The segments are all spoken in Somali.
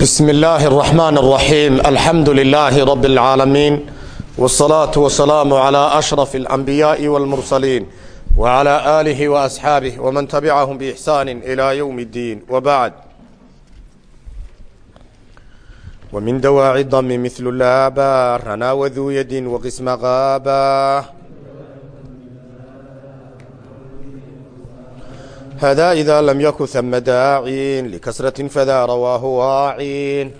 بسم الله الرحمن الرحيم الحمد لله رب العالمين والصلاة والسلام على أشرف الأنبياء والمرسلين وعلى آله وأصحابه ومن تبعهم بإحسان إلى يوم الدين وبعد ومن دواعي الضم مثل اللابا رنا وذو يد وقسم غابا هذا إذا لم يكن ثم داعين لكسرة فذا رواه واعين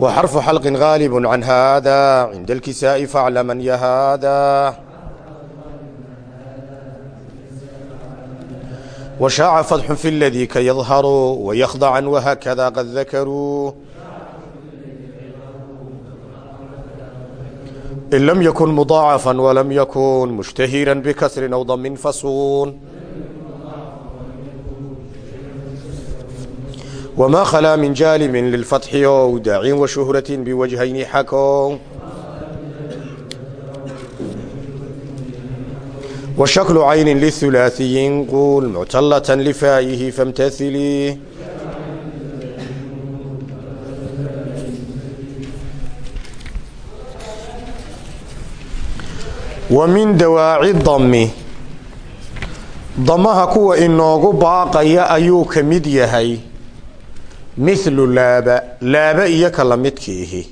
وحرف حلق غالب عن هذا عند الكساء فاعلمن يهذا وشاع فتح في الذي كيظهر ويخضعا وهكذا قد ذكروا in lam yakun mudaacafan walam yakun mushtahiran bikasrin aw damin fasuun wmaa khalaa min jaalimin lilfatxi ow daacin wa shuhratin biwajhayni xakow washaklu caynin lihulaasiyin quul muctallatan lifaayihi famtathilii wa min dawaaci dami damaha kuwa inoogu baaqaya ayuu ka mid yahay. Mithlu laaba laaba iyo ka la midki ihi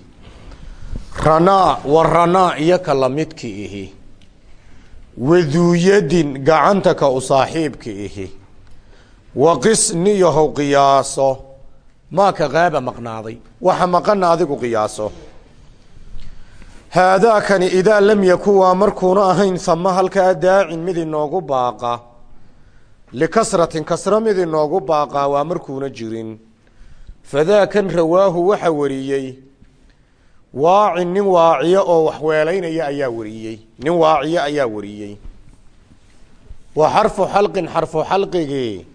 ranaa wa ranaa iyo ka la midki ihi waduuyadin gacanta ka u saaxiibka ihi wa qiyaaso. Maa ka qaaba maqnaaday? Waxa maqana adigu qiyaaso haadaakani idaa lam yakun waa markuuna ahayn sama halkaa daacin mid inoogu baaqa. Likasratin kasro mid inoogu baaqaa waa markuuna jirin. Fadaakan rawaahu waxa wariyey waacin nin waaciyo oo waxweelaynaya ayaa wariyey. Nin waaciyo ayaa wariyey. Wa xarfu xalqin xarfu xalqigii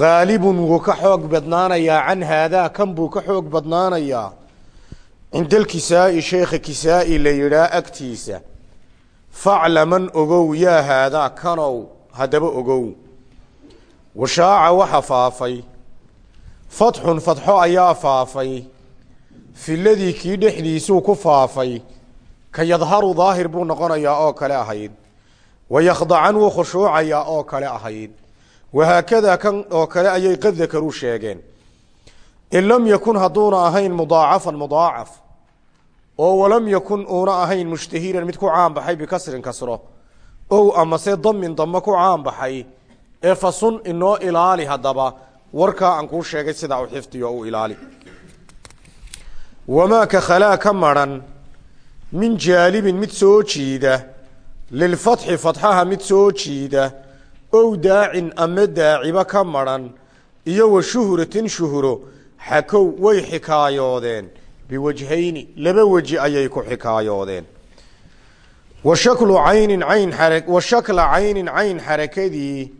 haalibun wuu ka xoog badnaanayaa can haadaa kan buu ka xoog badnaanayaa cinda alkisaa-i sheekha kisaa-i la yidhaa agtiisa faclaman ogow yaa haadaa kanow haddaba ogow. Washaaca waxa faafay fatxun fatxo ayaa faafay filadii kii dhexdiisuu ku faafay ka yadharu daahir buu noqonayaa oo kale ahayd wayakhdacan wuu khushuucayaa oo kale ahayd wahaakadaa kan oo kale ayay qad dakaruu sheegeen. In lam yakun hadduuna ahayn mudaacafan mudaacaf oo walam yakun uuna ahayn mushtahiran mid ku caanbaxay bikasrin kasro ow amase damin damo ku caanbaxay ee fasun inoo ilaali haddaba. Warkaa aan kuu sheegay sidaa u xifdiyo u ilaali. Wamaa ka khalaa ka maran min jaalibin mid soo jiida lilfatxi fatxaha mid soo jiida ow daacin ama daaciba ka maran iyo wa shuhratin shuhro xakow way xikaayoodeen biwajhayni laba weji ayay ku xikaayoodeen wa shaklu caynin cayn xara wa shakla caynin cayn xarakadii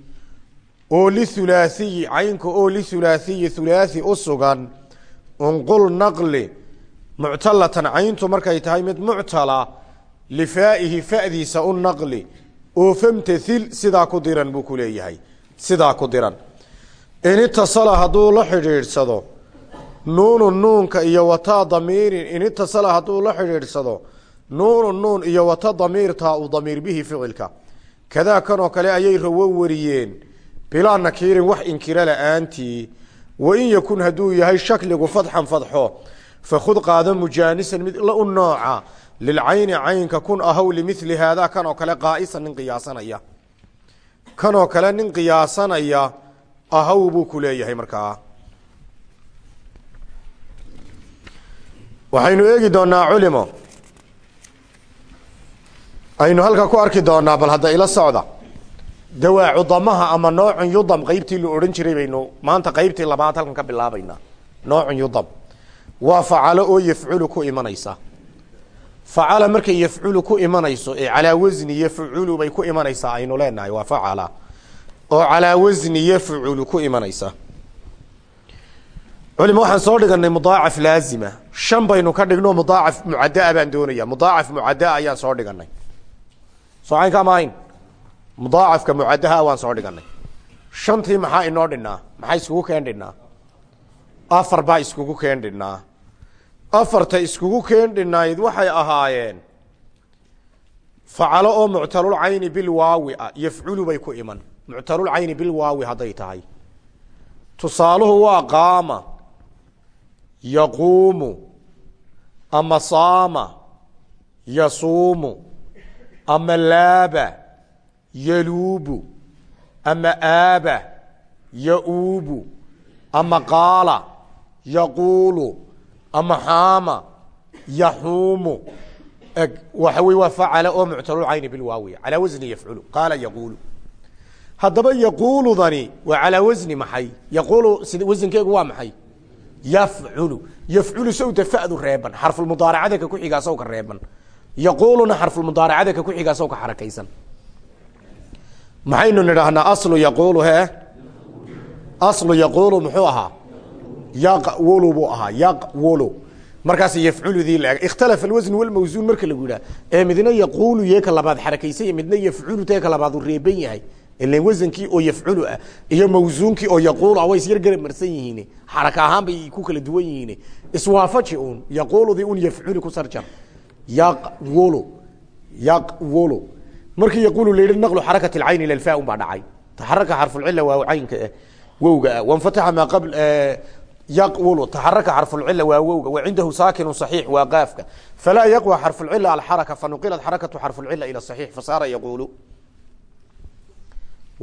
oo lihulaathiyi caynka oo lihulaathiyi hulaathi u sugan unqul naqli muctalatan cayntu markay tahay mid muctala lifaa'ihi fa'diisa u naqli oo famtathil sidaa ku diran buu ku leeyahay sidaa ku diran. In itasala hadduu la xidhiidhsado nuunu nuunka iyo wataa damiirin in itasala hadduu la xidhiidhsado nuunu nuun iyo wata damiirtaa u damiir bihi ficilka. Kadaa kanoo kale ayay rawo wariyeen bilaa nakiirin wax inkiro la'aantii wain yakun hadduu yahay shakligu fadxan fadxo fakhud qaado mujaanisan mid la u nooca lilcayni caynka kun ahow limili haadaa kanoo kale qaaisan nin qiyaasanaya. Kanoo kale nin qiyaasanaya ahow buu ku leeyahay markaa waxaynu eegi doonaa culimo. Aynu halka ku arki doonaa bal hadda ila socda. Dawaacu damaha ama noocun yudam qeybtii la odhan jiray baynu maanta qeybtii labaad halkan ka bilaabaynaa. Noocun yudam. Waa facalo oo yafculu ku imanaysa. Facala markay yafculu ku imanayso ee calaa wasni yafculu bay ku imanaysaa aynu leenahay waa facala. Oo calaa wasni yafculu ku imanaysa culima waxaan soo dhiganay mudaacaf laazima. Shan baynu ka dhigno mudaacaf mucaddaa baan doonaya. Mudaacaf mucaddaa ayaan soo dhiganay soo maahayn mudaacafka mucadaha waan soo dhiganay shantii maxaa inoo dhinaa maxaa iskugu keen dhinaa afar baa iskugu keen dhinaa afarta iskugu keen dhinayd waxay ahaayeen facalo oo muctalulcayni bilwaawi ah. Yafculu bay ku iman. Muctalulcayni bilwaawi hadday tahay. Tusaaluhu waa qaama yaquumu ama saama yasuumu ama laaba yaluubu ama aaba yauubu ama qaala yaquulu ama xaama yaxuumu. Eg waxa wey waa facala oo muctalulcayni bilwaawiya calaa wasni yafculu qaala yaquulu. Haddaba yaquuludani waa calaa wasni maxay? Yaquulu sid wasankeegu waa maxay yafculu yafculu sawta fadu reeban xarfulmudaaracada ka kuxigaa sawka reeban yaquuluna xarfulmudaaracada ka kuxigaa sawka xarakaysan maxaynu nidhaahnaa aslu yaquulu he aslu yaquulu muxuu ahaa yaqwulu buu ahaa yaqwulu markaas yafculudii la eg ikhtalafa alwasn walmawsuun marka lagu yidhaha ee midna yaquulu yee ka labaad xarakaysanya midna yafculu tee ka labaad uu reeban yahay ilan wasankii oo yafculu ah iyo mawsuunkii oo yaquulu ah way isyar garab marsan yihiin. Xaraka ahaan bay ku kala duwan yihiin. Iswaafaji uun yaquuludii un yafculu ku sarjar. Yaqwulu yaqwulu markii yaquulu la yidhi naqlu xarakat alcayn ila alfa un baa dhacay. Taxaraka xarfulcila waa caynka ah wowga. Ah wanfataxa maa qabl yaqwulu taxaraka xarfulcila waa wowga. Wacindahu saakinu صaxiix waa qaafka. Falaa yaqwa xarfulcila alxaraka fanuqilat xarakatu xarfulcila ila صaxiix fasaara yaquulu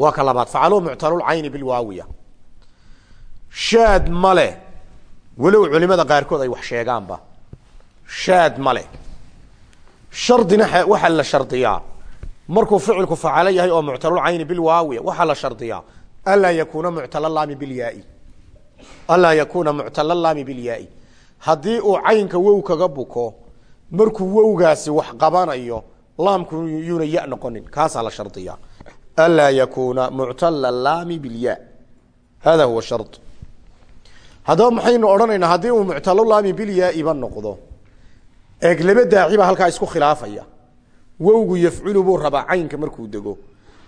waa ka labaad. Facaluu muctalulcayni bilwaawiya. Shaad male. Walow culimada qaarkood ay wax sheegaanba. Shaad male. Shardina waxaa la shardiyaa. Markuu ficilku facalo yahay oo muctalulcayni bilwaawiya waxaa la shardiyaa. Anlaa yakuuna muctalalaami bilyaai. Anlaa yakuuna muctalalaami bilyaai. Haddii uu caynka wow kaga buko markuu wowgaasi wax qabanayo laamku ya noqonin. Kaasaa la shardiyaa anlaa yakuuna muctala laami bilya hada huwa shar haddaba maxaynu odhanaynaa haddii uu muctalolaami bilyaaiba noqdo eeg laba daaciba halkaa isku khilaafaya wowgu yafculu buu rabaa caynka markuu dego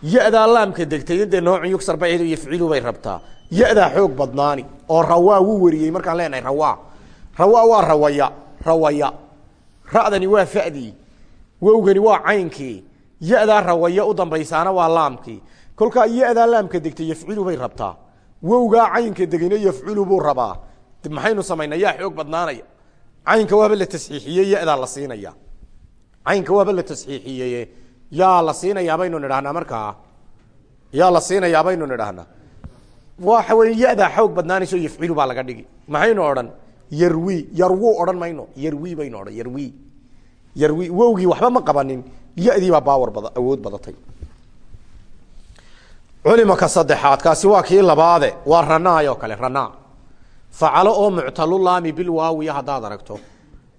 ya-daa laamka degtay dee noocin yugsar ba yafcilu bay rabtaa ya-daa xoog badnaani oo rawaa wuu wariyey markaan leenahay rawaa rawaa waa rawaya rawaya ra'dani waa fadii wowgani waa ya-daa rawaya u dambaysaana waa laamkii. Kolkaa ya-daa laamka degtay yafcilu bay rabtaa. Wowgaa caynka degayna yafculu buu rabaa. Maxaynu samaynaa xoog badnaanaya. Caynka waaba la tasxiixiye ya-daa la siinaya. Caynka waaba la tasxiixiyeye yaa la siinayaa baynu nidhahnaa markaa. Yaa la siinayaa baynu nidhahnaa waxa wey ya-daa xoog badnaanayso yafcilu baa laga dhigi. Maxaynu odhan yarwi yarwu odhan mayno. Yarwi baynu odhan yarwi. Yarwi wowgii waxba ma qabanin ya-dii baa baawar bada awood badatay. Culimaka saddexaad kaasi waa kii labaade waa ranaayoo kale ranaa facalo oo muctalulaami bilwaawiya haddaad aragto.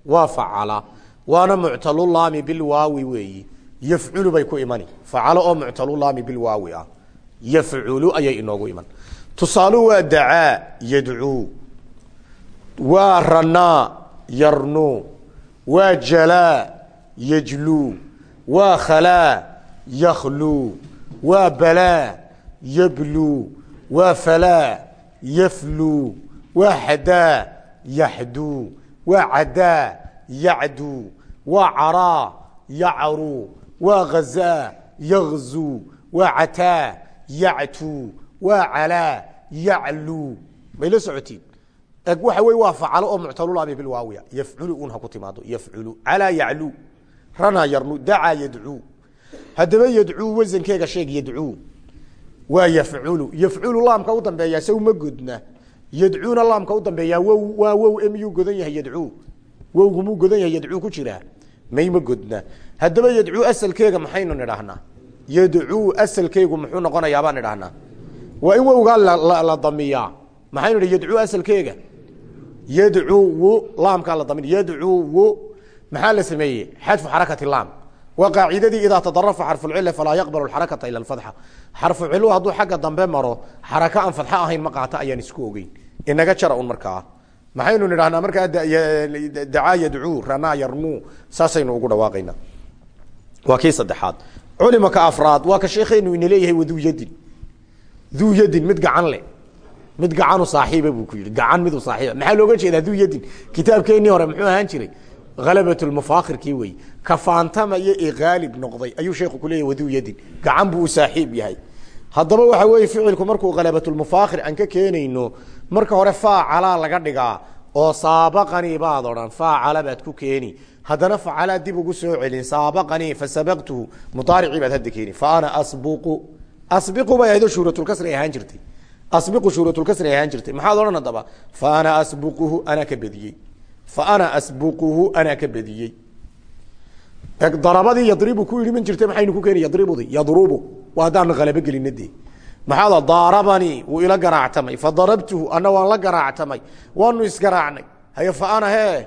Waa facala waana muctalulaami bilwaawi weeyi. Yafculu bay ku imani. Facalo oo muctalulaami bilwaawi ah. Yafculu ayay inoogu iman. Tusaalu waa dacaa yadcuu. Waa ranaa yarnuu. Waa jalaa yajluu waa khalaa yakhluu waa balaa yabluu waa falaa yafluu waa xadaa yaxduu waa cadaa yacduu waa caraa yacruu waa ghazaa yagzuu waa cataa yactuu waa calaa yacluu may la socotiin waxa wey waa facalo oo muctalulaami bilwaawiya. Yafculu un ha ku timaado. Yafculu calaa yacluu ranaa yarnu dacaa yadcuu haddaba yadcuu wasankeega sheeg yadcuu waa yafculu. Yafculu laamka u dambeeyaa saw ma godna yadcuuna laamka u dambeeyaa wow waa wow e yahay yadcuu wowgu muu godan yahay yadcuu ku jiraa may ma godna haddaba yadcuu asalkeega maxaynu nidhaahnaa yadcuu asalkeegu muxuu noqonayaa baan nidhahnaa waa in wowgaa la damiyaa. Maxaynu yadcuu asalkeega. Yadcuu laamkaa la damin yadcuu maxaa la sameeyey? Xadfu xarakati laam. Waa qaacidadii idaa tadarafa xarfucila falaa yaqbalu xarakata ila fatxa xarfu cilu hadduu xagga dambe maro xaraka aan fadxo ahayn ma qaata ayaan isku ogeyn. Inaga jara un markaa. Maxaynu nidhahnaa markaa dacaa yadcuu ranaa yarnuu saasaynu ugu dhawaaqaynaa waa kii saddexaad. Culimaka afraad waa ka sheekeenu ina leeyahay waduu yadin duu yadin mid gacan le mid gacanu saaxiiba buu ku yidhi. Gacan halabatulmufaakirkii wey kafaantama iyo iqaalib noqday ayuu sheeku kuleeyahy waduu yadin gacan buu u saaxiib yahay haddaba waxa weeye ficilku markuu khalabatulmufaakir aan ka keenayno marka hore faacalaa laga dhigaa oo saabaqanii baad odhan faacala baad ku keeni haddana facalaa dib ugu soo celin saabaqanii fasabaqtuhu mudaaricii baad hadda keeni fa ana asbuqu asbiqu bay ahaydoo shuuratulkasri ahaan jirtay asbiqu shuuratulkasri ahaan jirtay maxaad odhan haddaba fa ana asbuquhu anaa ka bediyey fa ana asbuquhu anaa ka bediyey darabadii yadribu ku idhi man jirta maxaynu ku keeni yadribudi yadrubu waa haddaan kalabo gelina dee maxaad daarabanii wuu ila garaactamay fadarabtuhu ana waan la garaactamay waanu isgaraacnay haye fa ana hee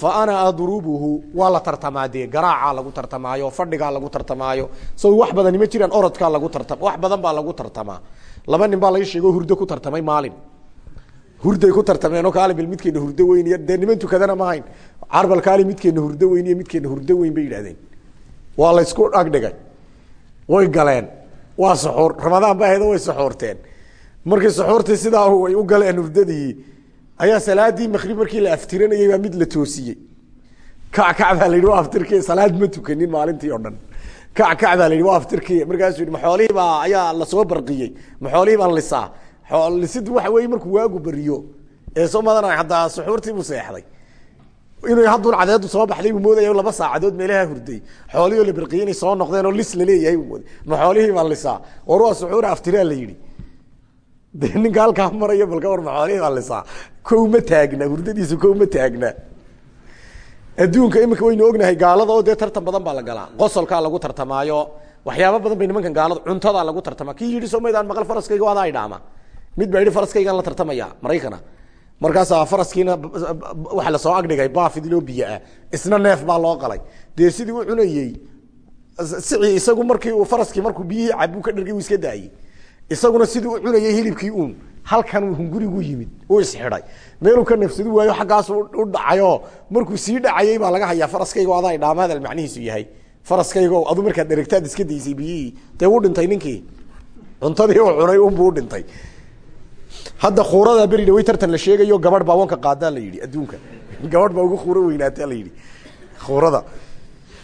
fa ana adrubuhu waa la tartamaa dee garaacaa lagu tartamaayo fadhigaa lagu tartamaayo so wax badani ma jiraan orodkaa lagu tartam wax badan baa lagu tartamaa laba nin baa laga sheego hurdo ku tartamay maalin hurday ku tartameenoo kaalibil midkeena hurdo weyn dee niman ma hayn. Carbal kaali midkeena hurdo weyn iyo midkeena hurdo weyn bay yidhahdeen waa laysku dhagdhigay way galeen. Waa suxuur ramadaan ba ahayd way suxuurteen markii suxuurtii sidaa ay u galeen hurdadii ayaa salaadii makrib markii la aftiranayay baa mid la toosiyey. Kac kac baa la yidhi waa aftirki salaad ma tukanin maalintii oo dhan. Kac kac baa la yidhi waa aftirki markaasuu yidhi maxoolihii baa ayaa la soo barqiyey. Maxoolihii baan lisaa lisid waxa weeye markuu waagu beriyo ee soo madana haddaa suxuurtii buu seexday. Inay haddun cadeedu soo baxday moodaya laba saacadood meelaha hurday. Xoolihii oo la berqiyey soo noqdeen oo lis la leeyahay mooday. Ma xoolihii war waa suxuura aftiraa la yidhi. De ninka maraya balka war ma xoolihii ma taagna hurdadiisu kow taagna. Adduunka imika waynu ognahay gaalada oo dee tartan badan baa la galaa. Qosolkaa lagu tartamaayo waxyaaba badan bay nimankan gaalada cuntadaa lagu tartamaa. Kii yidhi soo maqal faraskayga waadaa idhaama mid baa yidhi faraskaygaan la tartamaya maraykana markaasaa faraskiina waxa la soo agdhigay baafidloo biyo ah isna neef baa loo qalay. Dee sidii u cunayey sici isagu markii uu faraskii markuu biyihii cabuu ka dhargay uu iska daayey. Isaguna sidii u cunayey hilibkii uun halkan hungurigu yimid uu isxidhay meeluu ka nafsadu waayo xaggaas u dhacayo. Markuu sii dhacayey baa laga hayaa faraskaygo adaa idhaama macnihiisu yahay. Faraskaygo adu markaad dheragtaad iska daysay biyihii dee u dhintay ninkii? Cuntadii uu cunay unbuu udhintay hadda kuurada beri dhawey tartan la sheegayo gabadh baa wanka qaadaa la yidhi adduunka. Gabadh baa ugu kuuro weynaataa la yidhi. Kuurada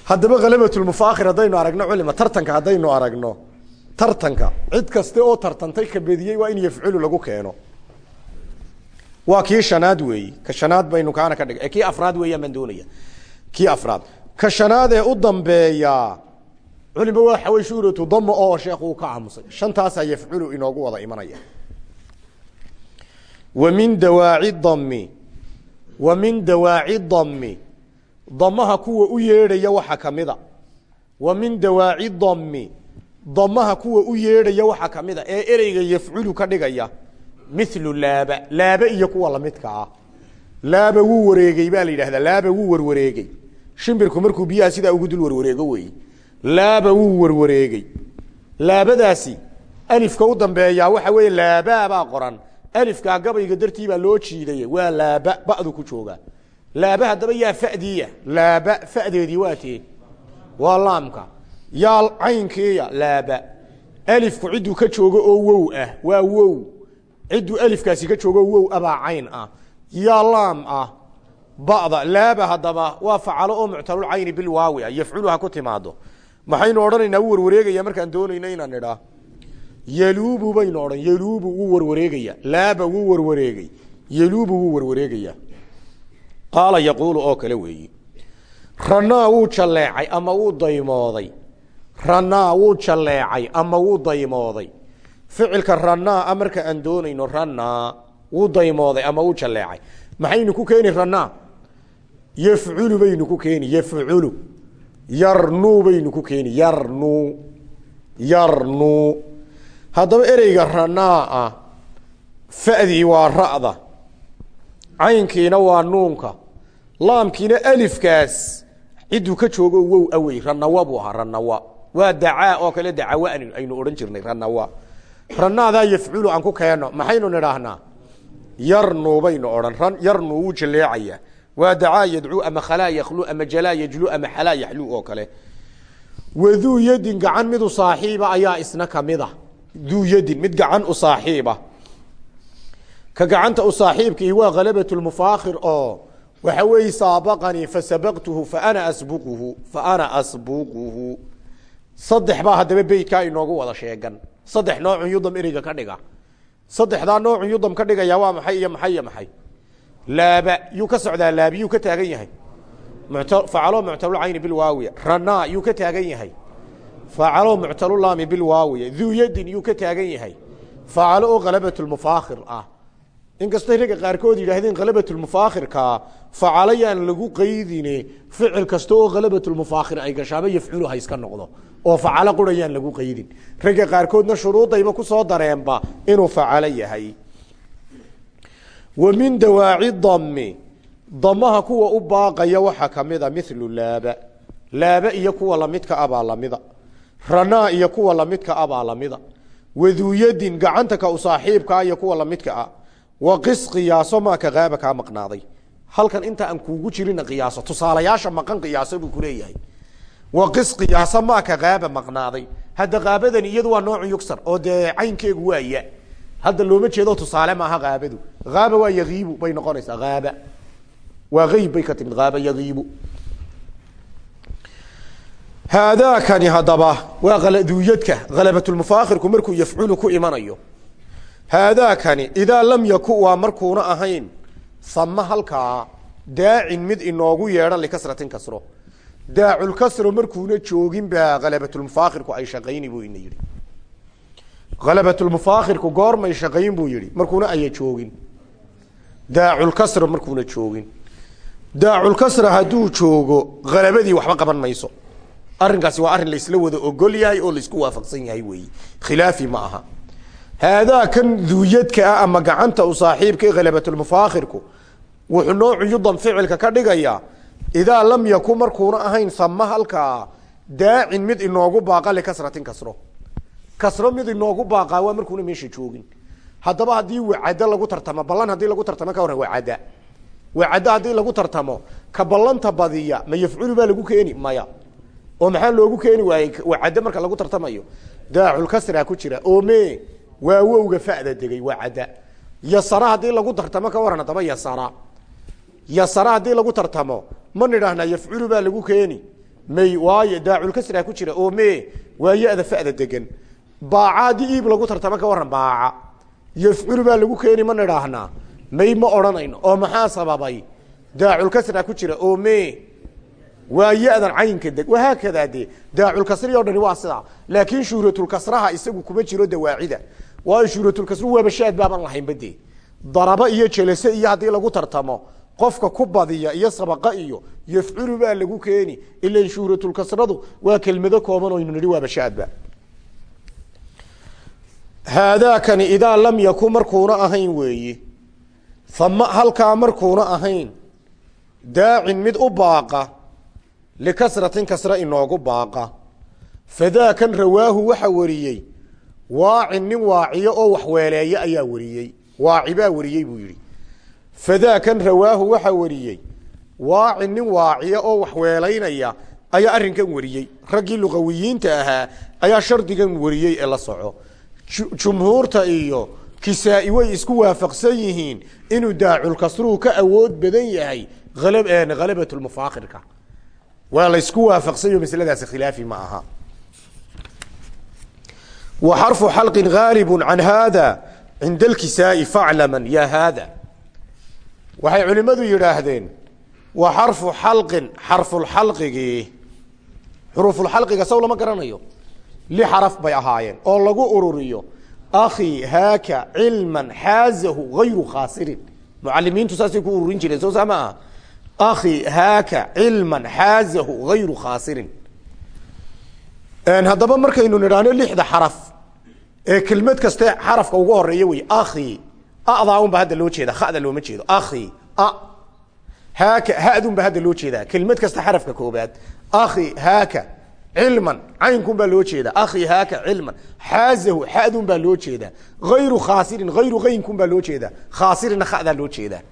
haddaba khalabatulmufaakir haddaynu aragno culima tartanka haddaynu aragno tartanka. Cid kaste oo tartantay ka bediyey waa in yafculu lagu keeno. Waa kii shanaad ka shanaad baynu kaana ka dhig kii afraad weeyaan baan doonaya. Kii afraad. Ka shanaad ee u dambeeya culima waa xaway shuuratu damo oo sheekhu uu ka aamusay. Shantaasaa yafculu inoogu wada imanaya wa min dawaaci dami wa min dawaaci dami damaha kuwa u yeedhaya waxa kamida wa min dawaaci dami damaha kuwa u yeedhaya waxa kamida ee ereyga yafculu ka dhigaya. Milu laaba. Laaba iyo kuwa lamidka ah. Laaba wuu wareegey baa la yidhahdaa laaba wuu warwareegey shimbirku markuu biyaha sidaa ugu dul warwareego wey laaba wuu warwareegey laabadaasi alifka u dambeeyaa waxa qoran alifkaa gabayga dartii baa loo jiidaya waa laaba badu ku jooga. Laaba haddaba yaa fadiya. Laaba fadeedii waa tee waa laamka. Yaa caynkiiya laaba. Alifku cidduu ka joogo oo wow ah. Waa wow. Cidduu alifkaasi ka joogo wow abaa cayn ah. Yaa laam ah. Bada laaba haddaba waa facalo oo muctalulcayni bilwaawi ah. Yafculu ha ku timaado maxaynu odhanaynaa u warwareegaya markaan doonayno inaan idhaa yaluubu baynu odhan yaluubu wuu warwareegaya laaba wuu warwareegey yaluubu wuu warwareegaya. Qaala yaquulu oo kale weeyi ranaa wuu jalleecay ama wuu daymooday? Ranaa wuu jalleecay ama wuu daymooday? Ficilka ranaa marka aan doonayno ranaa wuu daymooday ama wuu jalleecay? Maxaynu ku keeni ranaa yafculu baynu ku keeni yafculu. Yarnuu baynu ku keeni yarnuu. Yarnuu haddaba ereyga ranaa ah fadii waa ra'da caynkiina waa nuunka laamkiina alifkaas cidduu ka joogo wow awey ranawa buu ranawa waa dacaa oo kale dacawa aynu odhan jirnay ranawa ranaadaa yafculu aan ku keeno maxaynu nidhaahnaa? Yarnuu baynu odhan yarnuu wuu jaleecaya waa dacaa yadcuu ama khalaa yakhlu ama jalaa yajlu ama xalaa yaxlu oo kale. Waduu yadin gacan midu saaxiiba ayaa isna kamida duu yadin mid gacan u saaxiiba. Ka gacanta u saaxiibkii waa khalabat lmufaakhir oo waxa weeye saabaqanii fasabaqtuhu faana asbuquhu faana asbuquhu. Saddex baa haddaba beytkaa inoogu wada sheegan. Saddex noocun yudam ereyga ka dhiga. Saddexdaa noocun yudam ka dhigaya waa maxay iyo maxay maxay? Laaba yuu ka socdaa laabi yuu ka taagan yahay. Facalo muctalulcayni bilwaawiya ranaa yuu ka taagan yahay facalo muctalulaami bilwaawiya duu yadin yuu ka taagan yahay facalo oo khalabat lmufaakhir ah inkastay ragga qaarkood yidhaahdeen khalabatulmufaakhirkaa facalo yaan lagu qaydine ficil kasta oo khalabatulmufaakhir ay gashaaba yafculu ha iska noqdo oo facalo qura lagu qaydin ragga qaarkoodna shuruudayba ku soo dareenba inuu facalo yahay wa min dawaaci dami kuwa u baaqaya waxaa kamida milu laaba laaba iyo kuwa lamidka abaa lamida ranaa iyo kuwa lamidka abaa lamida waduuyadin gacanta ka u saaxiibkaa iyo kuwa lamidka ah. Waqis qiyaaso maa ka qaaba kaa maqnaaday. Halkan inta aan kuugu jirina qiyaaso tusaalayaasha maqan qiyaaso buu kuleeyahay waqis qiyaaso maa ka qaaba maqnaaday. Hadda qaabadani iyadu waa noocu yugsar oo dee caynkeegu waa hadda looma jeedo tusaale maaha qaabadu. Aaba waa yakiibu bay noqonaysaa aaba waa ayb bay ka timid aaba yakiibu haadaakani haddaba waa duuyadka khalabatulmufaakhirku markuu yafculu ku imanayo haadaakani idaa lam yaku waa markuuna ahayn sama halkaa daacin mid inoogu yeedhan likasratin kasro daaculkasro markuuna joogin baa khalabatulmufaakhirku ay shaqayni buu ina yihi khalabatulmufaakhirku goormay shaqayn buu yihi markuuna aya joogin daaculkasro markuuna joogin daaculkasra hadduu joogo halabadii waxba qaban mayso arrinkaasi waa arrin laysla wada ogol yahay oo la isku waafaqsan yahay weeye khilaafi ma aha. Haadaa kan duuyadka ah ama gacanta u saaxiibka khalabatulmufaakhirku wuxuu noocu yudan ficilka ka dhigayaa idaa lam yaku markuuna ahayn sama halkaa daacin mid inoogu baaqa likasratin kasro. Kasro mid inoogu baaqaa waa markuuna meesha joogin. Haddaba haddii wacado lagu tartamo ballan haddii lagu tartamo ka waran wacada. Wacado haddii lagu tartamo ka ballanta badiya ma yafculu baa lagu keeni? Maya oo maxaa loogu keeni waayey wacado marka lagu tartamayo daaculkasraa ku jira ome waa wowga fada degay waa cadda yasara haddii lagu tartamo ka waran haddaba yasara. Yasara haddii lagu tartamo ma nidhaahnaa yafculu baa lagu keeni. May waayo daaculkasraa ku jira ome waa ya-da fada degan. Baaca haddii iib lagu tartamo ka waran baaca. Yafculu baa lagu keeni ma nidhaahnaa may ma odhanayno oo maxaa sababay? Daaculkasraa ku jira ome waa ya-dan caynka deg wahaakadaa dee daaculkasri o dhani waa sidaa. Laakiin shuhratulkasraha isagu kuma jiro dawaacida. Waayo shuhratulkasru waaba shaad baaban lahaynba dee. Daraba iyo jelase iyo haddii lagu tartamo qofka ku badiya iyo sabaqa iyo yafculu baa lagu keeni. Ilan shuhratulkasradu waa kelmado kooban oynu nihi waaba shaadba haadaakani idaa lam yaku markuuna ahayn weeye ama halkaa markuuna ahayn. Daacin mid u baaqa likasratin kasra inoogu baaqa. Fadaakan rawaahu waxa wariyey waacin nin waaciyo oo waxweeleeye ayaa wariyey. Waaci baa wariyey buu yihi fadaakan rawaahu waxa wariyey waacin nin waaciyo oo waxweelaynaya ayaa arrinkan wariyey. Raggii luqawiyiinta ahaa ayaa shardigan wariyey ee la soco. Jumhuurta iyo kisaa-i way isku waafaqsan yihiin inuu daaculkasruhu ka awood badan yahay halabat lmufaakhirka waa laysku waafaqsanyo masladaasi khilaafi ma aha. Wa xarfu xalqin gaalibu can haada cinda alkisaai ya haada. Waxay culimadu yidhaahdeen wa xarfu xalqin xarfulxalqigii xuruufulxalqiga saw lama garanayo. Li xaraf bay ahaayeen oo lagu ururiyo akhi haaka cilman xaazahu gayru khaasirin. Mucalimiintu saasay ururin jireen soo saa akhi haaka cilman xaazahu gayru khaasirin haddaba markaynu nidhaahno lixda xaraf ee kelmad kaste xarafka ugu horreeya wey akhi adaa unba hadda loo jeeda khada looma jeedo akhi a haaka hadun ba hadda loo jeedaa kelmad kasta xarafka koobaad akhi haaka cilman caynkun baa loo jeeda akhi haaka cilman xaazahu xadun baa loo jeedaa ayru khaasirin ayru aynkun baa loo jeedaa khaasirina khadaa loo jeedaa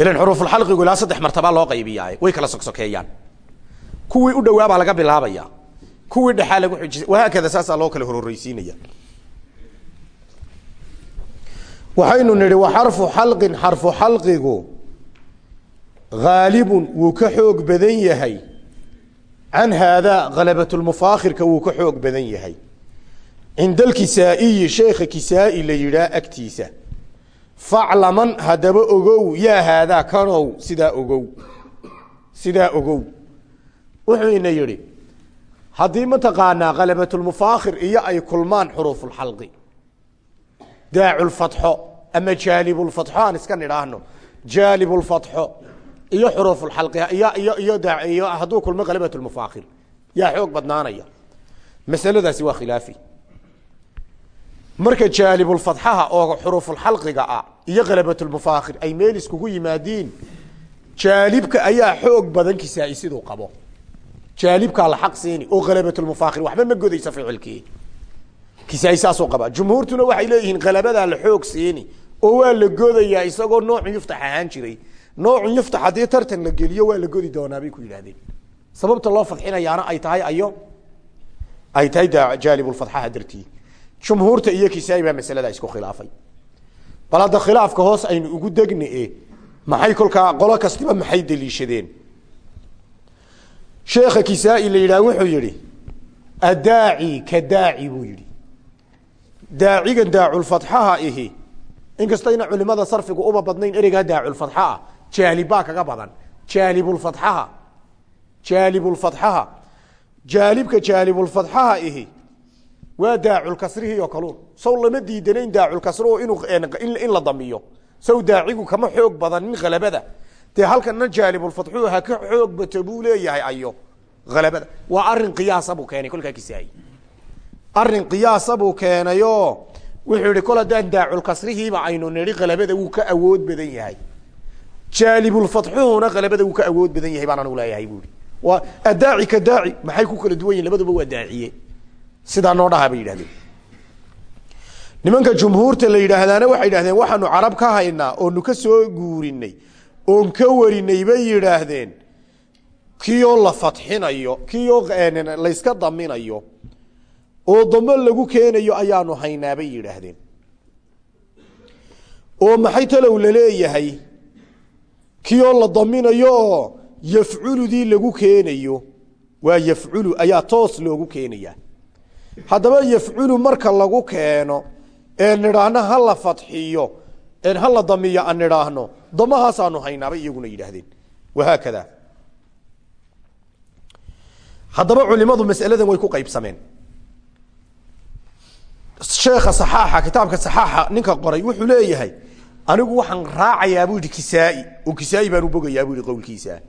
ilan xuruufulxalqigu ilaa saddex martabaa loo qaybiyaa way kala sogsokeeyaan kuwii u dhawaabaa laga bilaabaya. Kuwii dhexaa lagu xujisa wahaakada saasaa loo kala hororeysiinaya waxaynu nidhi wa xarfu xalqin xarfu xalqigu haalibun wuu ka xoog badan yahay. Can haadaa khalabatulmufaakhirka wuu ka xoog badan yahay. Cinda faclaman haddaba ogow yaa haadaa kanow sidaa ogow. Sidaa ogow. Wuxuu ina yidhi haddii mataqaanaa khalabatulmufaakhir iyo ay kulmaan xuruufulxalqi daaculfatxo ama jaalibulfatxo aan iska nidhaahno jaalibulfatxo iyo xuruufulxalqi iyo iyo iyo daa iyo hadduu kulmo khalabatulmufaakhir yaa xoog badnaanaya. Masaladaasi waa khilaafi marka jaalibulfatxaha oo xuruufulxalqiga ah iyo khalabatulmufaakhir ay meel iskugu yimaadiin jaalibka ayaa xoog badan siduu qabo. Jaalibkaa la xaq siini oo khalabatulmufaakhir waxba ma godaysa ficilkii. Kisaa-i saasuu jumhuurtuna waxay leeyihiin khalabadaa la xoog siini oo waa la godayaa isagoo noocun yuftax ahaan jiray. Noocun yuftax haddii tartan la geliyo waa la godi doonaa bay ku yidhahdeen sababta loo fadxinayaana ay tahay ayo? Ay tahay jaalibulfatxaha dartii jumhuurta iyo kisaa-i baa masaladaa isku khilaafay. Bal hadda khilaafka hoos aynu ugu degna e maxay kolkaa qolo kastiba maxay deliishadeen? Sheekha kisaa-i la wuxuu yihi addaaci ka daaci buu yihi daacigan daaculfatxaha ihi. Inkastayna culimada sarfigu uma badnayn ereygaa daaculfatxa ah. Jaalibbaa kaga badan. Jaalibulfatxaha jaalibulfatxaha jaalibka jaalibulfatxaha ihi waa daaculkasrihii oo kaluun. Saw lama diidanayn daaculkasruhu inuu in la damiyo. Saw daacigu kama xoog badanin khalabada dee halkana jaalibulfatxuhu ha ka xoog bato buu leeyahay ayo. Halabada waa arrin qiyaasa buu keenay kolkaa kisaay arrin qiyaasa buu keenayo. Wuxuu yihi kol haddaan daaculkasrihiiba aynu nidhi khalabada wuu ka awood badan yahay. Jaalibulfatxuhuna khalabada wuu ka awood badan yahay baan anu leeyahay buui waa addaaci ka daaci. Maxay ku kala duwan yihiin labaduba waa daaciye sidaa noo dhaha bay yidhahdeen. Nimanka jumhuurta la yidhaahdaana waxay yidhahdeen waxaanu carab ka haynaa oonu ka soo guurinay oon ka warinay bay yidhaahdeen. Kioo la fadxinayo kioo layska daminayo oo dambe lagu keenayo ayaanu haynaa bay yidhaahdeen. Oo maxay talow la leeyahay kioo la daminayo oo yafculudii lagu keenayo waa yafculu ayaa toos loogu keenaya haddaba yafculu marka lagu keeno ee nidhaahno ha la fadxiyo ha la damiyo aan nidhaahno damahaasaanu haynaabay iyaguna yidhaahdeen. Wahaakada haddaba culimadu masaladan way ku qaybsameen. Sheekha saxaaxa kitaabka saxaaxa ninka qoray wuxuu leeyahay anigu waxaan raacayaa buu yihi kisaa-i oo kisaa-i baan u bogayaa buu yihi qowlkiisa.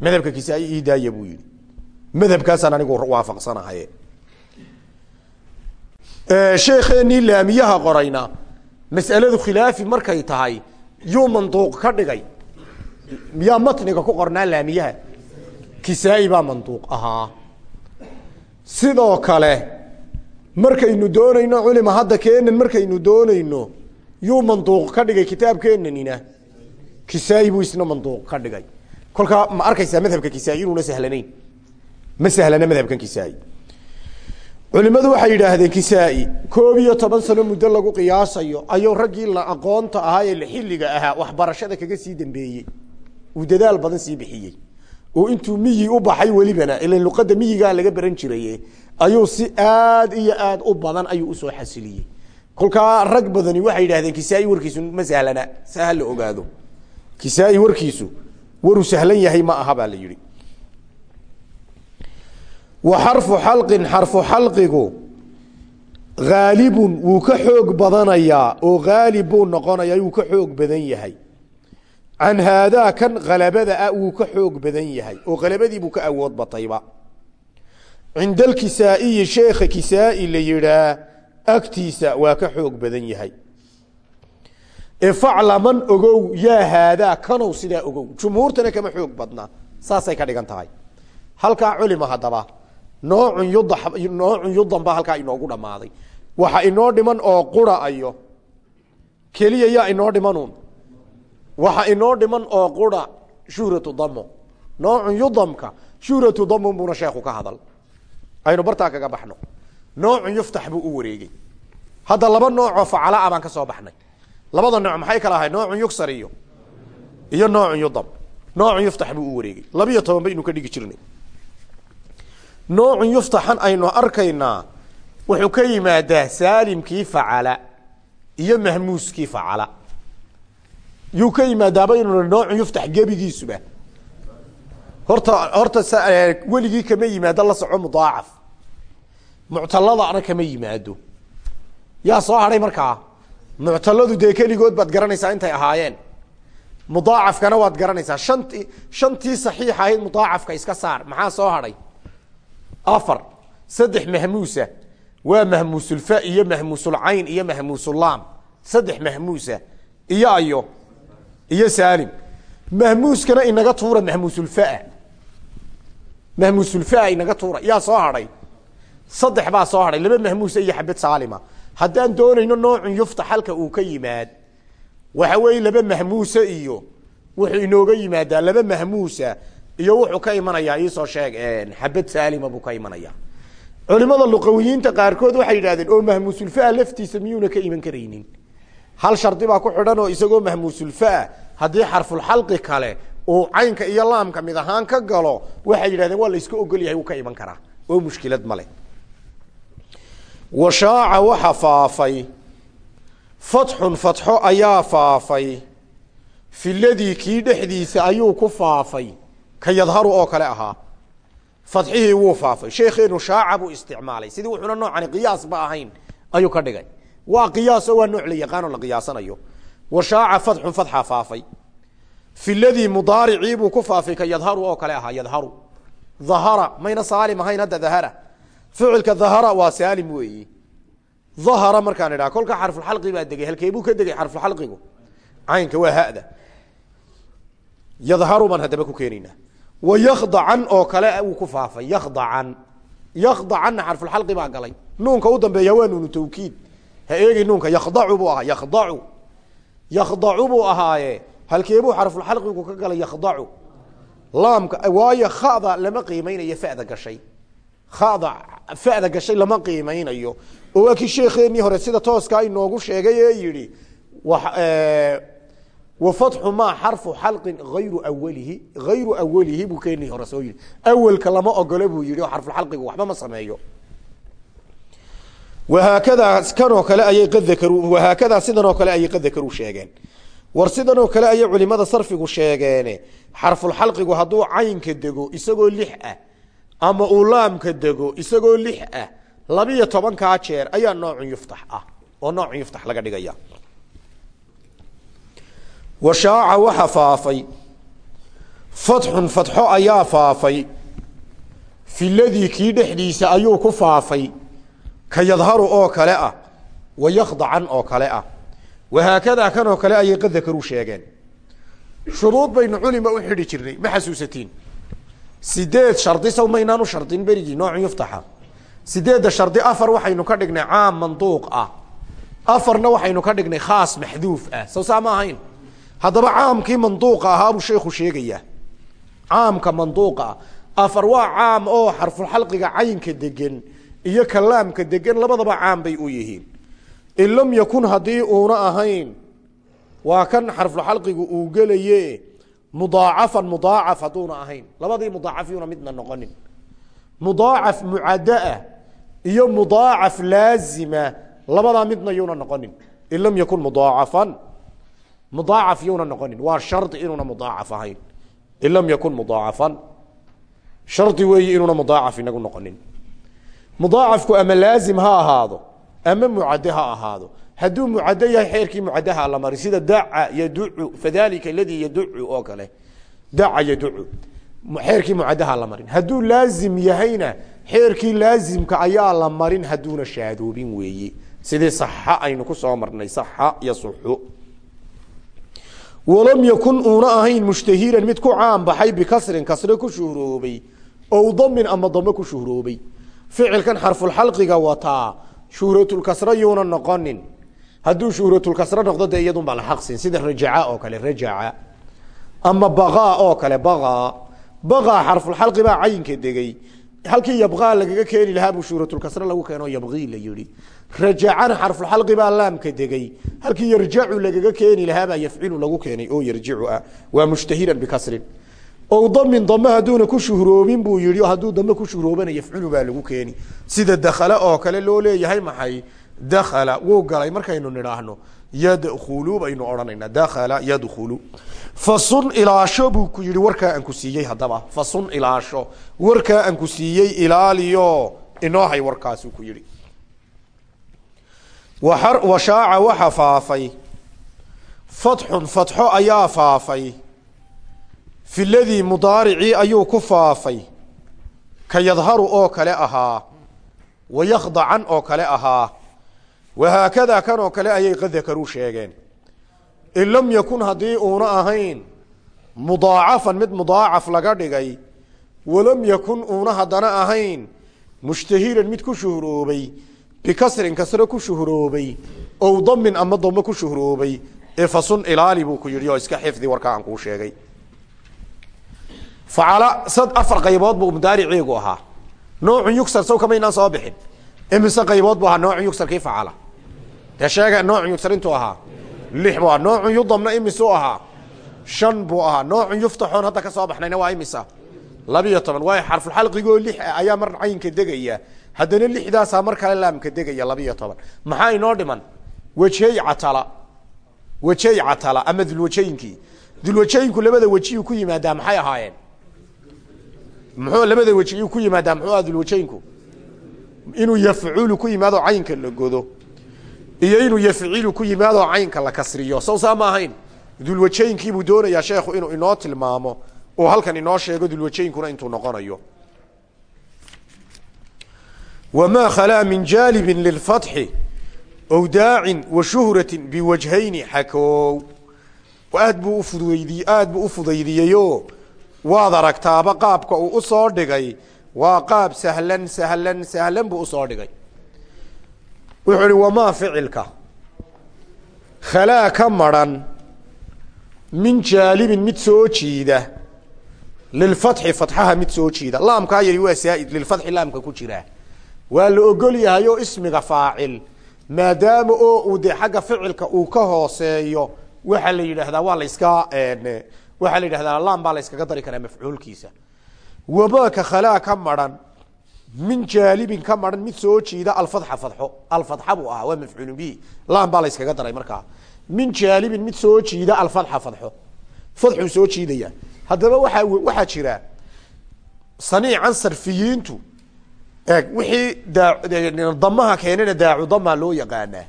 Madhabka kisaa-i buu yihi madhabkaasaan anigu waafaqsanahaye sheekheenii laamiyaha qorayna. Mas'aladu khilaafi markay tahay yuu manduuq ka dhigay. Miyaa matniga ku qornaa laamiyaha kisaa-i baa manduuq ahaa. Sidoo kale markaynu doonayno culima hadda keenan markaynu doonayno yuu manduuq ka dhigay kitaabkeenanina kisaa-i buu isna manduuq ka dhigay. Kolkaa ma arkaysaa madhabka kisaa-i? Inuuna sahlanayn. Ma sahlana madhabkan kisaa-i culimadu waxay yidhaahdeen kisaa-i koob iyo toban sano muddo lagu qiyaasayo ayuu raggii la aqoonta ahaa ee xilliga ahaa waxbarashada kaga sii dambeeyey. Uu dadaal badan sii bixiyey. Oo intuu miyi u baxay welibana ilan luqadda miyigaa laga baran jiraye ayuu si aad iyo aad u badan ayuu u soo xasiliyey. Kolkaa rag badani waxay yidhahdeen kisaa-i warkiisu ma sahlana sa ha la ogaado. Kisaa-i warkiisu waruu sahlan yahay ma aha baa la yihi wa xarfu xalqin xarfu xalqigu haalibun wuu ka xoog badanayaa oo haalib buu noqonayaa wuu ka xoog badan yahay. Can haadaa kan khalabada ah wuu ka xoog badan yahay oo khalabadii buu ka awood batayba. Cinda alkisaa'iyi sheekha kisaa-i la yidhaa agtiisa waa ka xoog badan yahay. Ee faclaman ogow yaa haadaa kanow sidaa ogow. Jumhuurtana kama xoog badnaa saasay ka dhigan tahay. Halkaa culima haddaba noocun yud noocun yudan baa halkaa inoogu dhammaaday. Waxa inoo dhiman oo qura ayo. Keliya yaa inoo dhimanuun. Waxa inoo dhiman oo qura shuhratu damo noocun yudamka shuhratu damun buuna sheekhu ka hadal. Aynu bartaa kaga baxno. Noocun yuftax buu u wareegay. Hadda laba noocoo facala a baan ka soo baxnay. Labada nooc maxay kala ahay noocun yugsar iyo noocun yudab noocun yuftax buu u wareegay. Labiyo toban baynu ka dhigi jirnay noocun yuftaxan aynu arkaynaa wuxuu ka yimaadaa saalimkii facala iyo mahmuuskii facala. Yuu ka yimaadaaba inu noocun yuftax gebigiisuba. Horta horta weligii kama yimaado la soco mudaacaf. Muctaladana kama yimaado. Yaa soo hadhay markaa? Muctaladu dee keligood baad garanaysaa intay ahaayeen. Mudaacafkana waad garanaysaa. Shanti shantii saxiix ahayd mudaacafka iska saar. Maxaa soo hadhay afar saddex mahmuusa waa mahmuusulfa iyo mahmuusulcayn iyo mahmuusulaam saddex mahmuusa iyo ayo iyo saalim. Mahmuuskana inaga tuura mahmuusulfaa mahmuusulfaa inaga tuura. Yaa soo hadhay? Saddex baa soo hadhay. Laba mahmuusa iyo xabad saalima. Haddaan doonayno noocun yuftax halka uu ka yimaad waxa weeye laba mahmuusa iyo wuxuu inooga yimaadaa laba mahmuusa iyo wuxuu ka imanayaa iisoo sheeg xabad saalima buu ka imanaya culimada luqawiyiinta qaarkood waxay yidhahdeen oo mahmuusulfaa laftiisa miyuuna ka iman karaynin? Hal shardi baa ku xidhan oo isagoo mahmuusulfaa haddii xarfulxalqi kale uu caynka iyo laamka mid ahaan ka galo waxay yidhahdeen waa la iska ogol yahay uu ka iman karaa. Oo mushkilad male washaaca waxa faafay. Fatxun fatxo ayaa faafay. Fi ladii kii dhexdiisa ayuu ku faafay ka yadharu oo kale ahaa. Fadxihii wuu faafay. Sheekeenu shaaca isticmaalay. Sidii wuxuuna noocani qiyaas ba ahayn ayuu ka dhigay. Waa qiyaas oo waa nooc la yaqaanoo la qiyaasanayo. Wa shaaca fadxun fadxa faafay. Fi ladii mudaaricii buu ku faafay ka yadharu oo kale ahaa yadharu. Dhahara mayna saalim ahayn hadda dahara ficilka dhahara waa saalim weeyi. Dhahara markaan idhaha kolka xarfulxalqi baa degay halkeebuu ka degay xarfulxalqigu caynka waa hada. Yadharu baan haddaba ku keenaynaa wayakdacan oo kale uu ku faafay yakdacan yakdacanna xarfulxalqi baa galay nuunka u dambeeya waa nuunu tawkiid ha eegi nuunka yakdacu buu ahaa yakdacu yakdacu buu ahaaye halkeebuu xarfulxalqigu ka galay yakdacu laamka waayo khada lama qiimeynayo fada gashay khada fada gashay lama qiimeynayo oo waa kii hore sida tooskaa inoogu sheegay ee yihi wafatxu maa xarfu xalqin ayru awalihi hayru awalihi buu keenii hore soo yihi awelka lama ogolo buu yihi oo xarfuxalqigu waxba ma sameeyo. Wahaakadaa kanoo kale ayay qad dakaru wahaakadaa sidan oo kale ayay qad dakaru sheegeen. War sidan oo kale ayay culimada sarfigu sheegeene xarfulxalqigu hadduu caynka dego isagoo lix ah ama uu laamka dego isagoo lix ah labiyo tobankaa jeer ayaa noocun ah washaaca waxa faafay. Fatxun fatxo ayaa faafay. Fi ladii kii dhexdiisa ayuu ku faafay. Ka yadharu oo kale ah. Wa yakdacan oo kale ah. Wahaakadaa kan oo kale ayay qad dakaru sheegeen. Shuruud baynu culima u xidhi jirnay ma xasuusatiin. Sideed shardi saw maynaan u shardin berigii noocun yuftaxa. Sideedda shardi afar waxaynu ka dhignay caam manduuq ah. Afarna waxaynu ka dhignay khaas maxduuf ah. Saw saa ma ahayn haddaba caamkii manduuqa ahaa buu sheekhu sheegayaa caamka manduuqa afar waa caam oo xarfulxalqiga caynka degan iyo kalaamka degan labadaba caam bay u yihiin. In lam yakun haddii uuna ahayn waa kan xarfulxalqigu uu gelaye mudaacafan mudaacaf hadduuna ahayn. Labadii mudaacafyuuna midna noqonin. Mudaacaf mucaddaa iyo mudaacaf laazima labadaa midna yuuna noqonin. In lam yakun mudaacafan mudaacaf yuuna noqonin. Waa shardi inuuna mudaacaf ahayn. In lam yakun mudaacafan shardi weeyi inuuna mudaacaf inagu noqonin. Mudaacafku ama laazim ha ahaado ama mucadde ha ahaado. Hadduu mucaddo yahay xeerkii mucaddaha la mari sida daca yaducu fadalika aladii yaducu oo kale. Daca yaducu xeerkii mucaddaha la marin. Hadduu laazim yahayna xeerkii laazimka ayaa la marin hadduuna shaadoobin weeye sidii saxa aynu ku soo marnay saxa yasuxu walam yakun uuna ahayn mushtahiran mid ku caan baxay bikasrin kasre ku shuhroobay ow damin ama dame ku shuhroobay. Ficilkan xarfulxalqiga wataa shuhratulkasre yuuna noqonin. Hadduu shuhratulkasre noqdo dee iyadunbaa la xaqsin sida rajaca oo kale rajaca ama bagaa oo kale bagaa bagaa xarfulxalqi baa cayinka degay. Halkii yabqaa lagaga keeni lahaa buu shuuratulkasre lagu keeno yabqii la yihi rajacana xarfulxalqi baa laamka degey halkii yarjacu lagaga keeni lahaabaa yafcilu lagu keenay oo yarjicu ah. Waa mushtahiran bikasrin o damin dame hadduuna ku shuhroobin buu yihi hadduu dame ku shuhroobana yafculu baa lagu keeni. Sida dakale oo kale loo leeyahay maxay? Dakala wuu galay markaynu nidhaahno. Yadkhulu baynu odhanayna dakala yadkhulu. Fasun ilaasho buu ku yihi warkaa aan ku siiyey haddaba. Fasun ilaasho. Warkaa aan ku siiyey ilaaliyo. Inoohay warkaasuu ku yihi washaaca waxa faafay. Fatxun fatxo ayaa faafay. Fi ladii mudaaricii ayuu ku faafay. Ka yadharu oo kale ahaa. Wayakdacan oo kale ahaa. Wahaakadaa kan oo kale ayay qad dakaruu sheegeen. In lam yakun haddii uuna ahayn mudaacafan mid mudaacaf laga dhigay walam yakun uuna haddana ahayn mushtahiran mid ku shuhroobay bikasrin kasre ku shuhroobay. Ow damin ama damo ku shuhroobay. Ee fasun ilaali buu ku yidhi oo iska xifdi warkaa aan kuu sheegay. Facala sad afar qaybood buu mudaariciigu ahaa. Noocun yugsar saw kamaynaan soo bixin. Imise qaybood buu ahaa noocun yugsarkii facala dee sheega noocun yugsar intuu ahaa. Lix buu ahaa noocun yudamna imisuu ahaa. Shan buu ahaa noocun yuftaxoon hadda ka soo baxnayna waa imisa labiyo toban waayo xarfulxalqigoo lix ayaa mar caynka degaya haddana lixdaasaa mar kale laamka degaya labiyo toban. Maxaa inoo dhiman? Wejey catala. Wejey catala ama dulwajeynkii dulwajeyinku labada wejiyuu ku yimaadaa maxay ahaayeen? Muxuu labada weji iyuu ku yimaadaa muxuu aha dulwajeyinku inuu yafculu ku yimaado caynka la godo. Iyo inuu yafcilu ku yimaado caynka la kasriyo. Sow saa ma ahayn. Dulwajeyinkiibuu doonayaa sheekhu inuu inoo tilmaamo. Oo halkan inoo sheego dulwajeynkuna intuu noqonayo wamaa khalaa min jaalibin lilfatxi ow daacin wa shuhratin biwajhayni xakoow aad buu ufudweydi aad buu ufudaydiyeyo waad aragtaaba qaabka uu u soo dhigay waa qaab sahlan sahlan sahlan buu u soo dhigay wuxuu ihi wamaa ficilka khalaa ka maran min jaalibin mid soo jiida lilfatxi fatxaha mid soo jiida laamkaa yari waa saaid lilfatxi laamka ku jiraa waa la ogol yahay oo ismiga faacil maadaama oo uu dee xagga ficilka uu ka hooseeyo waxaa la yidhaahdaa waa la iska waxaa la yidhahdaa laam baa la iskaga dari karaa mafcuulkiisa. Wamaaka khalaa ka maran min jaalibin ka maran mid soo jiida alfadxa fadxo alfadxa buu ahaa waa mafcuulun bihi laam baa la iskaga daray markaa. Min jaalibin mid soo jiida alfadxa fadxo fadxuu soo jiidaya haddaba waaa waxaa jira saniican sarfiyiintu eeg wixii damaha keenana daacu damaa loo yaqaanaa.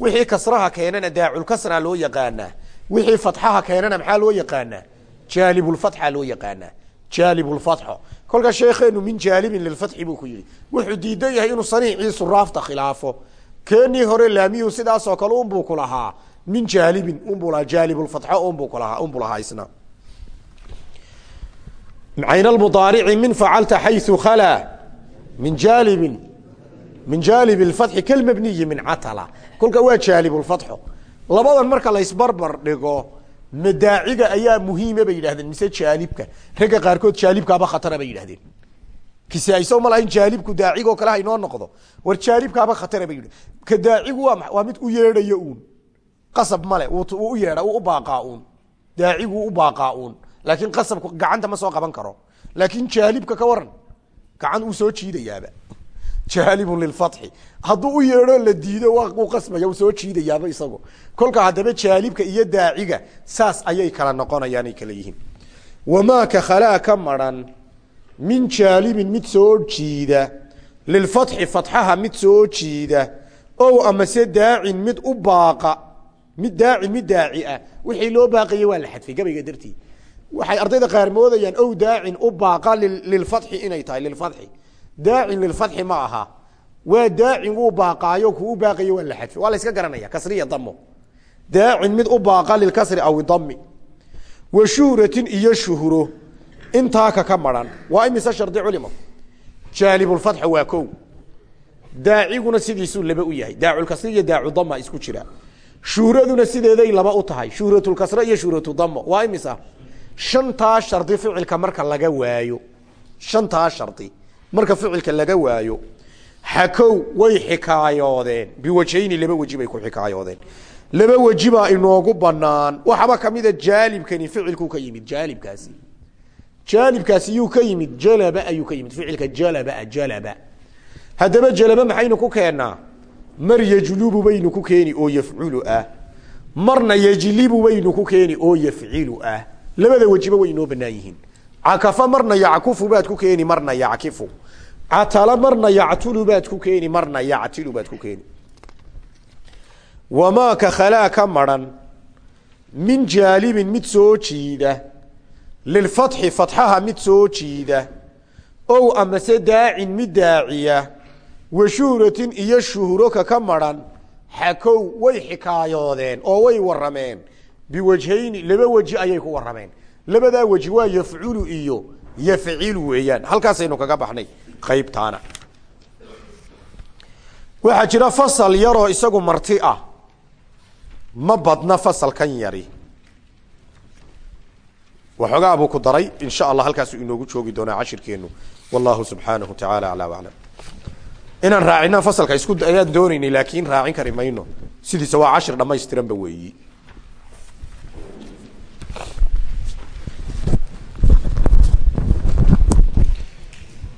Wixii kasraha keenana daaculkasraa loo yaqaanaa. Wixii fatxaha keenana maxaa loo yaqaanaa? Jaalibulfatxa loo yaqaanaa. Jaalibulfatxo kolkaa sheekeenu min jaalibin lilfatxi buu ku yihi wuxuu diidan yahay inuu saniiciisu raafta khilaafo. Keenii hore laamiyuhu sidaasoo kale unbuu ku lahaa. Min jaalibin unbuu lahaa. Jaalibulfatxo unbuu kulahaa unbuu lahaa isna. Cayn almudaarici min facalta xayu khalaa min jaalibin min jaalib lfatxi kalmabniyi min catala kolka waa jaalibulfatxo labadan marka laysbarbar dhigo madaaciga ayaa muhiima bay yidhahdeen mise jaalibka. Ragga qaarkood jaalibkaaba khatara bay yidhahdeen kisaaso ma lahayn jaalibku daacigoo kale haynoo noqdo. War jaalibkaaba khatara bay yidh ka daacigu waa waa mid u yeedhayo uun. Qasab male u u yeedha u baaqaa uun. Daacigu u baaqaa uun. Laakiin qasabku gacan uu soo jiidayaaba jaalibun lilfatxi. Hadduu u yeedho la diido wuu qasbaya uu soo jiidayaaba isagu. Kolka haddaba jaalibka iyo daaciga saas ayay kala noqonayaanay kala yihiin. Wamaaka khalaa ka maran min jaalibin mid soo jiida. Lilfatxi fatxaha mid soo jiida. Ow amase daacin mid u baaqa mid daaci mid daaci ah. Wixii loo baaqaya waa la xadfay gabayga dartii waxay ardayda qaar moodayaan ow daacin u baaqa lilfatxi inay tahay lilfatxi daacin lilfatxi ma aha. Waa daacin wuu baaqaayo kuu baaqayo waa la xadfay waa la iska garanaya kasriya damo daacin mid u baaqa lilkasri aw dami wa shuhratin iyo shuhro. Intaaka ka maran waa imise shardi culimo? Jaalibulfatxa waa kow. Daaciguna sidiisuu laba u yahay. Daaculkasri iyo daacu dama isku jira. Shuhraduna sideeday laba u tahay. Shuhratulkasre iyo shuhratu damo waa imisa shantaa shardi ficilka marka laga waayo. Shantaa shardi marka ficilka laga waayo. Xakow way xikaayoodeen biwajhayni laba weji bay ku xikaayoodeen laba weji inoogu banaan waxaba kamida jaalibkani ficilkuu ka yimid jaalibkaasi. Jaalibkaasi yuu ka yimid jalaba ayuu ka yimid ficilka jalaba jalaba haddaba jalaba maxaynu ku keennaa? Mar yajlubu baynu ku keeni oo yafculu ah. Marna yejlibu baynu ku keeni oo yafcilu ah labada wejiba way inoo banaan yihiin cakafa marna yackufu baad ku keeni marna yackifu catala marna yactulu baad ku keeni marna yactilu baad ku keeni wamaa ka khalaa ka maran min jaalibin mid soo jiida lilfatxi fatxaha mid soo jiida ow amase daacin mid daaciya wa shuhratin iyo shuhro ka ka maran xakow way xikaayoodeen oo way warameen biwajhayni laba weji ayay ku warameen labadaa weji waa yafculu iyo yafcilu weeyaan. Halkaasaynu kaga baxnay qaybtaana. Waxaa jira fasal yaroo isagu marti ah. Ma badna fasalkan yari. Waxoogaa buu ku daray. In allah halkaasu inoogu joogi doonaa cashirkeenu wallahu subxaanahu tacaala aclaa aclam. Inaan raacina fasalka isku ayaan doonaynay laakiin raacin kari mayno. Sidiisa waa cashir dhamaystiranba weeyi